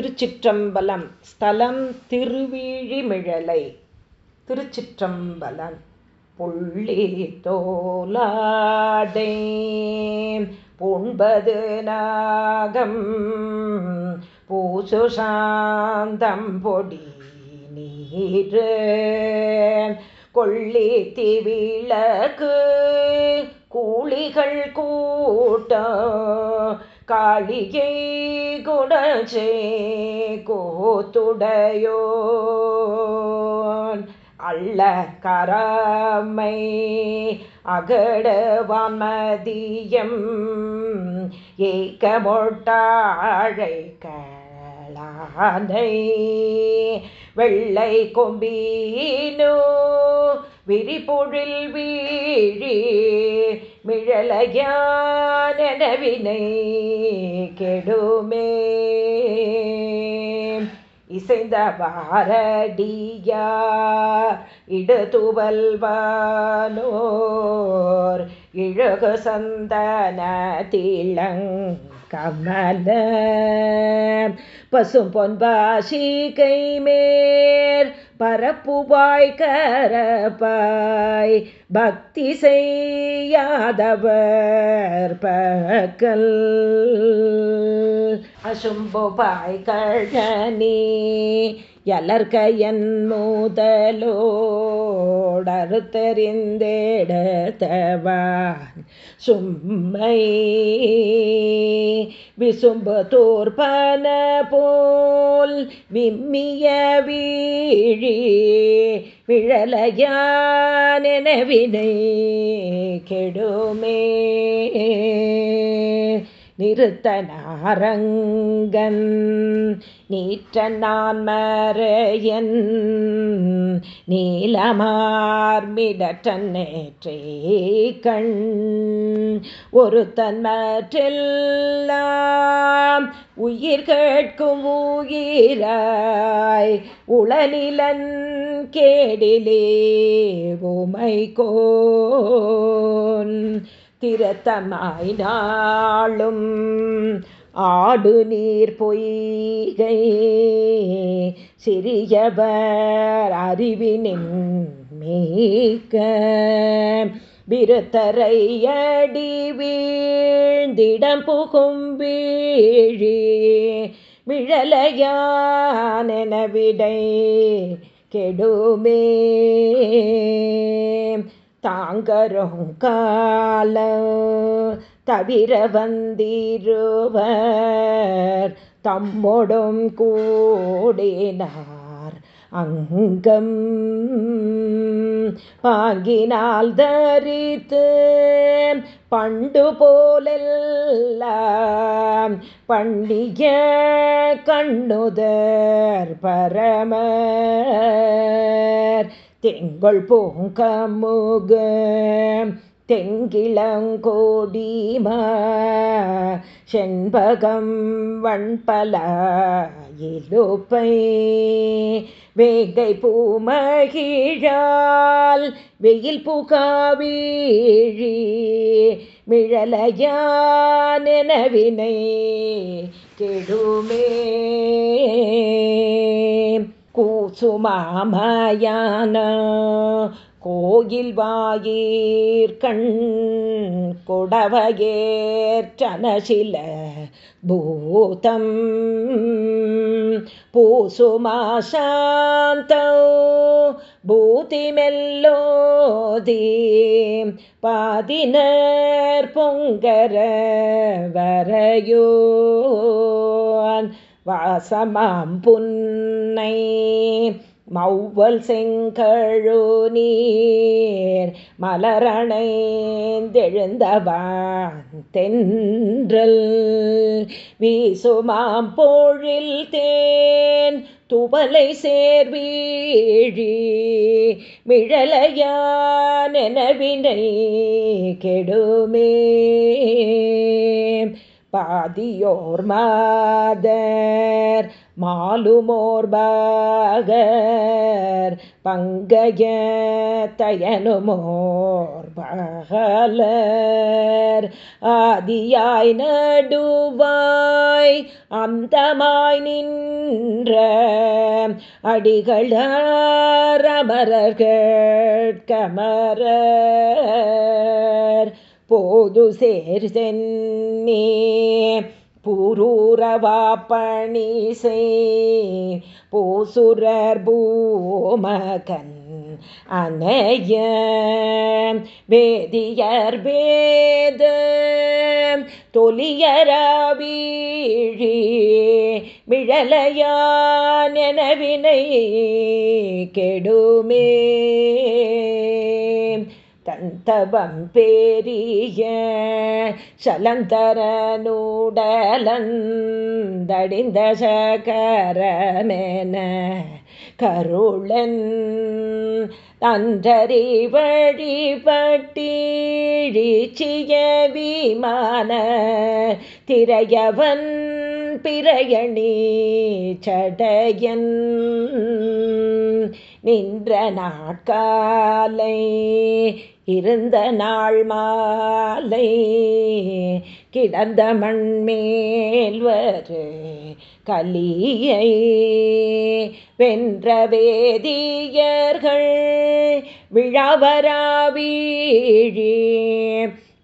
திருச்சிற்றம்பலம். ஸ்தலம் திருவிழிமிழலை. திருச்சிற்றம்பலம். புள்ளி தோலாடை பூண்பது நாகம். பூசுசாந்தம் பொடி நீர். கொள்ளி திவிளக்கு. கூலிகள் கூட்டம் காளிகை குடச்சே கோத்துடையோன் அள்ள கராமை அகடவான் மதியம் ஏக்கமொட்டாழை வெள்ளை கொம்பீனோ விரிபொழில் வீழி மிழலையானவினை கெடுமே. இசைந்த வாரடியா இடுதுவல்வானோர் இழகு சந்தன திளங் கமல பசும் பொன்பாசிகை மேற் பரப்புவாய் கரப்பாய். பக்தி செய்யாதவர் பகல். அசும்புபாய் கழனி எலர்கையன் மூதலோடறுத்தறிந்தெடுத்தவான். சும்மை விசும்பு தோற்பன போல் விம்மிய வீழி விழலையானெனவினை கெடுமே. நிறுத்தனாரங்கன். நீற்ற நான் மறையன் நீலமார்மிடற்றன் நேற்றே கண். ஒரு தன்மற்றெல்லாம் உயிர் கேட்கும் உயிராய் உளநிலன் கேடிலே உமை கோன் திறத்தமாய் நாளும் ஆடு நீர் பொய்கை சிறியவர் அறிவினின் மேக்க விருத்தரையடி வீழ்ந்திடம் புகும் வீழி விழலையானென விடை கெடுமே. தாங்கரும் கால தவிர வந்திருவர். தம்மொடும் கூடினார் அங்கம் பாங்கினால் தரித்து பண்டு போலெல்லாம் பண்டிய கண்ணுதர் பரமர். தெங்கள் பூங்கமுக தெங்கிளங்கோடிமா செண்பகம் வண்பல இலுப்பை வேங்கை பூமகிழால் வெயில் புகாவீழி மிழலையானெனவினை கெடுமே. கூசுமாமயான கோயில் வாயிற்கண் கொடவகேற்றனசில பூதம். பூசுமாசாந்தோ பூதிமெல்லோதி பாதினர் பொங்கர வரையோ வாசமாம் புன்னை மௌவல் செங்கழு நீர் மலரணைந்தெழுந்தவான் தென்றல் வீசுமாம் போழில் தேன் துவலை சேர்வீழி மிழலையான் எனவினை கெடுமே. பாதியோர் மாதர் மாலுமோர் பாகர் பங்கைய தயனுமோர் பகலர். ஆதியாய் நடுவாய் அந்தமாய் நின்ற அடிகளமரர்கள் கமரர் போது சேர் சென் சென்னே பூரூரவா பணி செய் பூமகன் அனைய வேதியர் வேத தொலியராவீழி மிழலையான் எனவினை கெடுமே. தந்தவம் பேரிய சலந்தரனுடலந்தடிந்த சகரமேன கருளன் அன்றறி வழிபட்டீழிச்சிய விமான திரையவன் பிரயணி சடையன் நின்ற நாட்காலை இருந்த நாள் மாலை கிடந்த மண்மேல்வரு கலியை வென்ற வேதியர்கள் விழாவராவீழி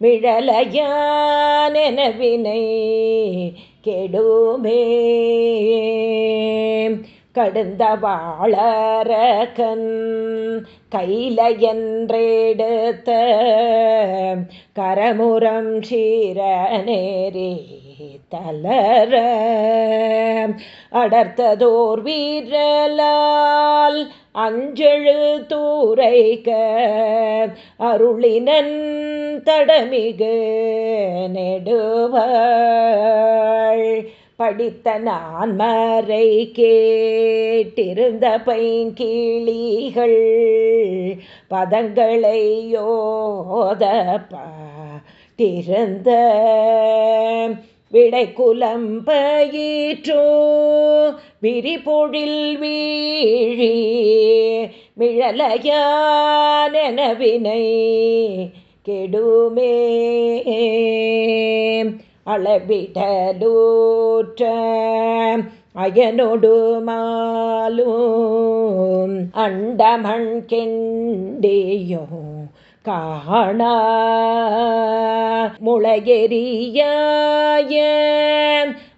விழலையான வினை கெடுமே. கடுந்த வாழறகன் கையில என்றெடுத்த கரமுறம் சீர நேரே தளர. அடர்த்ததோர் வீரலால் அஞ்செழு தூரைக்க அருளினன் தடமிகு நெடுவாள். படித்த நான் மறை கேட்டிருந்த பைங்கிளிகள் பதங்களை யோதப்பட்டிருந்த விடை குலம் பயிற்றோ விரிபொழில் வீழி மிழலையானவினை கெடுமே. அளவிடலூற்ற அயனொடு மாலும் அண்டமண் கெண்டியோ காண முளையெறியாய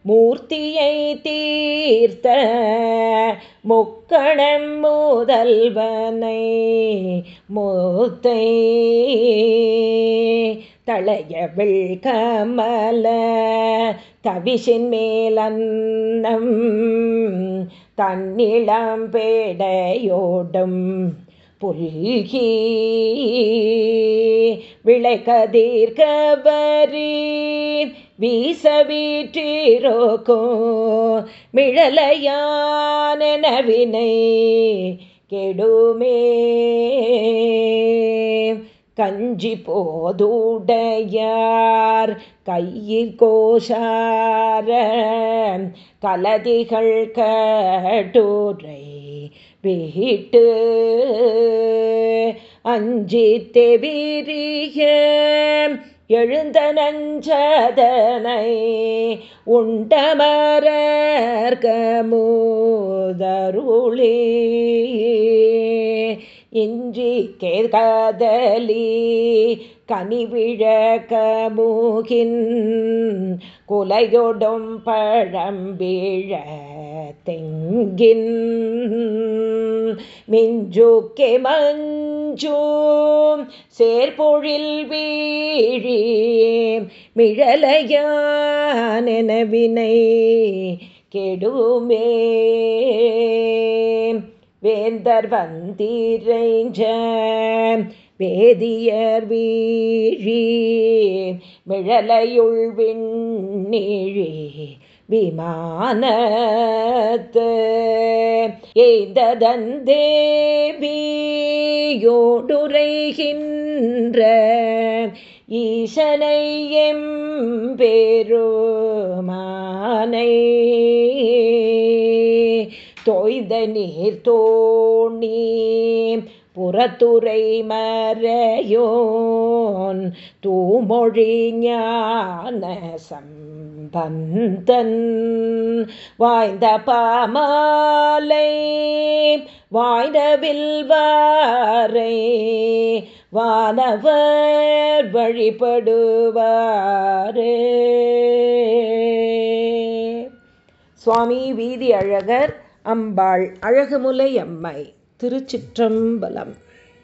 மூர்த்தியை தீர்த்த முக்கணம் முதல்வனை மூத்தை தளையவிள் கமல தவிஷின் மேலன்னம் தன்னிளம் பேடையோடும் புல்கி விளைகதீர்கவரி வீச வீற்றிரோக்கோ மிழலையானவினை கெடுமே. கஞ்சி போதூடையார் கையில் கோஷார கலதிகள் கட்டுரை வீட்டு அஞ்சி தெவிரிய எழுந்த நஞ்சதனை உண்டமரர்கமூதருளே இன்றி கேதலி கனிவிழகமூகின் குலையொடும் பழம்பிழ தெங்கின். மிஞ்சுக்கே மஞ்சு சேர்பொழில் வீழி மிழலையானெனவினை கெடுமே. வேந்தர் வந்தீரைஞ்ச வேதியர் வீழி மிழலையுள் விண்ணீழி விமானத்து. எய்ததன் தேவியோடுரைகின்ற ஈசனை எம்பெருமானை தொய்த நீர் தோணி புறத்துறை மறையோன் தூமொழி ஞான சம்பந்தன். வாய்ந்த பாமாலை வாய்ந்த வில்வாரை வானவர் வழிபடுவாரே. சுவாமி வீதி அழகர் அம்பாள் அழகுமுலை அம்மை திருச்சிற்றம்பலம்.